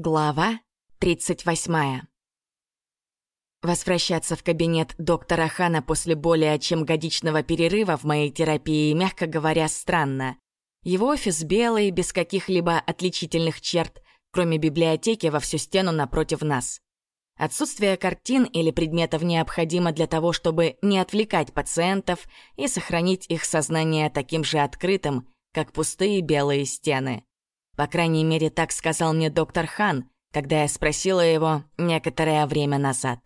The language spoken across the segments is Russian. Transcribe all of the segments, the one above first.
Глава 38. Возвращаться в кабинет доктора Хана после более чем годичного перерыва в моей терапии, мягко говоря, странно. Его офис белый, без каких-либо отличительных черт, кроме библиотеки во всю стену напротив нас. Отсутствие картин или предметов необходимо для того, чтобы не отвлекать пациентов и сохранить их сознание таким же открытым, как пустые белые стены. По крайней мере, так сказал мне доктор Хан, когда я спросила его некоторое время назад.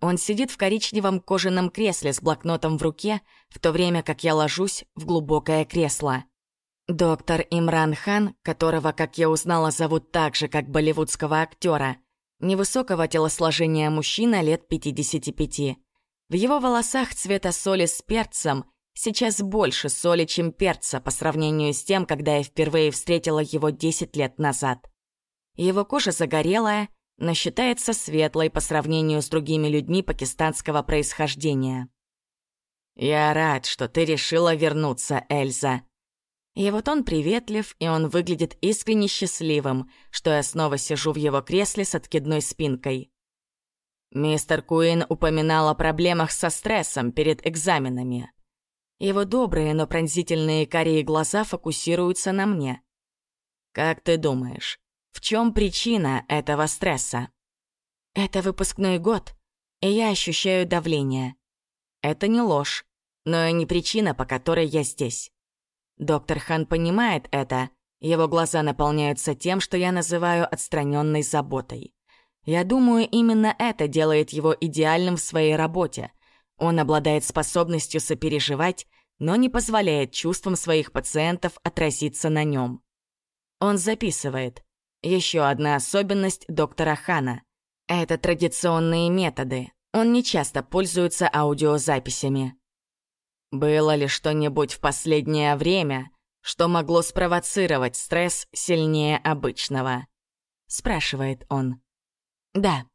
Он сидит в коричневом кожаном кресле с блокнотом в руке, в то время как я ложусь в глубокое кресло. Доктор Имран Хан, которого, как я узнала, зовут так же, как болливудского актера, невысокого телосложения мужчина лет 55. В его волосах цвета соли с перцем Сейчас больше соли, чем перца по сравнению с тем, когда я впервые встретила его 10 лет назад. Его кожа загорелая, но считается светлой по сравнению с другими людьми пакистанского происхождения. «Я рад, что ты решила вернуться, Эльза». И вот он приветлив, и он выглядит искренне счастливым, что я снова сижу в его кресле с откидной спинкой. Мистер Куин упоминал о проблемах со стрессом перед экзаменами. Его добрые, но пронзительные карие глаза фокусируются на мне. «Как ты думаешь, в чем причина этого стресса?» «Это выпускной год, и я ощущаю давление. Это не ложь, но и не причина, по которой я здесь. Доктор Хан понимает это, его глаза наполняются тем, что я называю отстраненной заботой. Я думаю, именно это делает его идеальным в своей работе — он обладает способностью сопереживать, но не позволяет чувствам своих пациентов отразиться на нем. Он записывает. Еще одна особенность доктора Хана — это традиционные методы. Он не часто пользуется аудиозаписями. Было ли что-нибудь в последнее время, что могло спровоцировать стресс сильнее обычного? Спрашивает он. Да.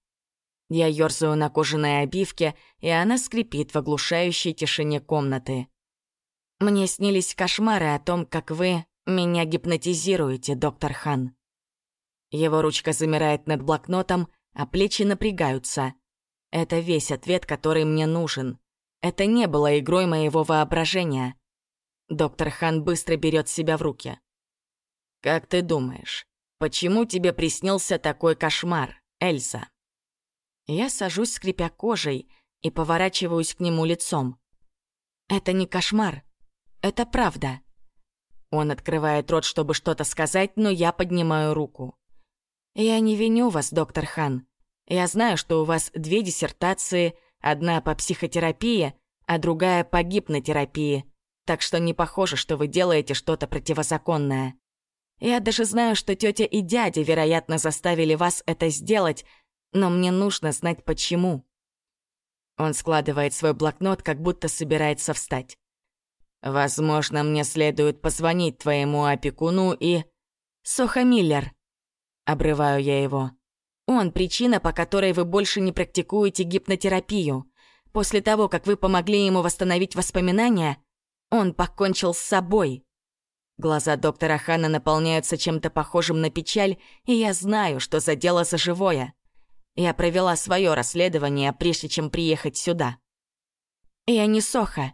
Я ёрзаю на кожаной обивке, и она скрипит в оглушающей тишине комнаты. Мне снились кошмары о том, как вы меня гипнотизируете, доктор Хан. Его ручка замирает над блокнотом, а плечи напрягаются. Это весь ответ, который мне нужен. Это не было игрой моего воображения. Доктор Хан быстро берет себя в руки. «Как ты думаешь, почему тебе приснился такой кошмар, Эльза?» Я сажусь, скрипя кожей, и поворачиваюсь к нему лицом. Это не кошмар. Это правда. Он открывает рот, чтобы что-то сказать, но я поднимаю руку. Я не виню вас, доктор Хан. Я знаю, что у вас две диссертации, одна по психотерапии, а другая по гипнотерапии, так что не похоже, что вы делаете что-то противозаконное. Я даже знаю, что тетя и дядя, вероятно, заставили вас это сделать, но мне нужно знать почему. Он складывает свой блокнот, как будто собирается встать. «Возможно, мне следует позвонить твоему опекуну и...» «Соха Миллер!» Обрываю я его. «Он причина, по которой вы больше не практикуете гипнотерапию. После того, как вы помогли ему восстановить воспоминания, он покончил с собой». Глаза доктора Хана наполняются чем-то похожим на печаль, и я знаю, что задело за живое. Я провела свое расследование, прежде чем приехать сюда. Я не Соха.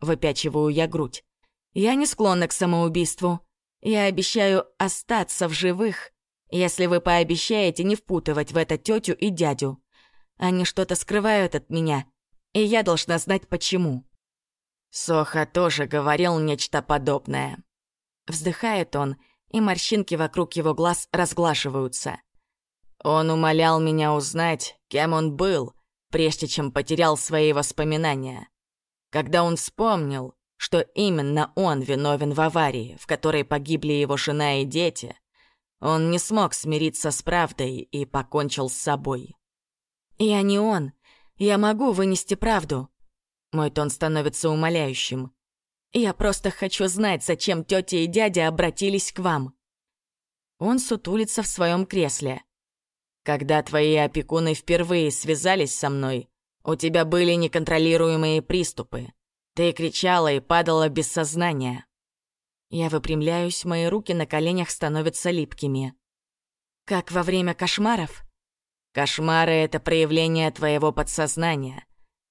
Выпячиваю я грудь. Я не склонна к самоубийству. Я обещаю остаться в живых, если вы пообещаете не впутывать в это тетю и дядю. Они что-то скрывают от меня, и я должна знать почему. Соха тоже говорил нечто подобное. Вздыхает он, и морщинки вокруг его глаз разглаживаются. Он умолял меня узнать, кем он был, прежде чем потерял свои воспоминания. Когда он вспомнил, что именно он виновен в аварии, в которой погибли его жена и дети, он не смог смириться с правдой и покончил с собой. «Я не он. Я могу вынести правду». Мой тон становится умоляющим. «Я просто хочу знать, зачем тетя и дядя обратились к вам». Он сутулится в своем кресле. Когда твои опекуны впервые связались со мной, у тебя были неконтролируемые приступы. Ты кричала и падала без сознания. Я выпрямляюсь, мои руки на коленях становятся липкими. Как во время кошмаров? Кошмары — это проявление твоего подсознания.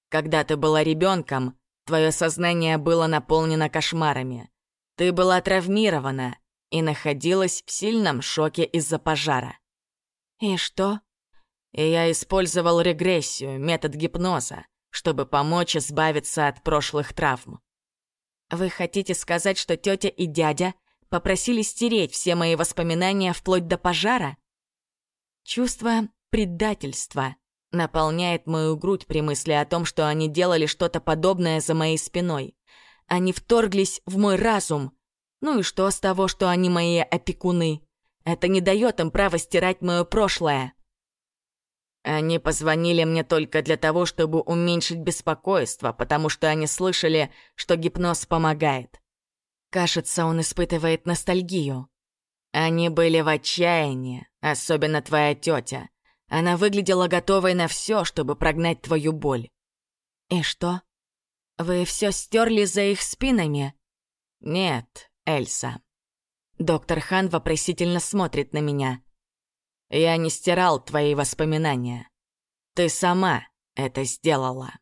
Когда ты была ребенком, твое сознание было наполнено кошмарами. Ты была травмирована и находилась в сильном шоке из-за пожара. И что? И я использовал регрессию, метод гипноза, чтобы помочь избавиться от прошлых травм. Вы хотите сказать, что тетя и дядя попросили стереть все мои воспоминания вплоть до пожара? Чувство предательства наполняет мою грудь при мысли о том, что они делали что-то подобное за моей спиной. Они вторглись в мой разум. Ну и что с того, что они мои опекуны? Это не дает им права стирать мое прошлое. Они позвонили мне только для того, чтобы уменьшить беспокойство, потому что они слышали, что гипноз помогает. Кажется, он испытывает ностальгию. Они были в отчаянии, особенно твоя тетя. Она выглядела готовой на все, чтобы прогнать твою боль. И что? Вы все стерли за их спинами? Нет, Эльса. Доктор Хан вопросительно смотрит на меня. Я не стирал твои воспоминания. Ты сама это сделала.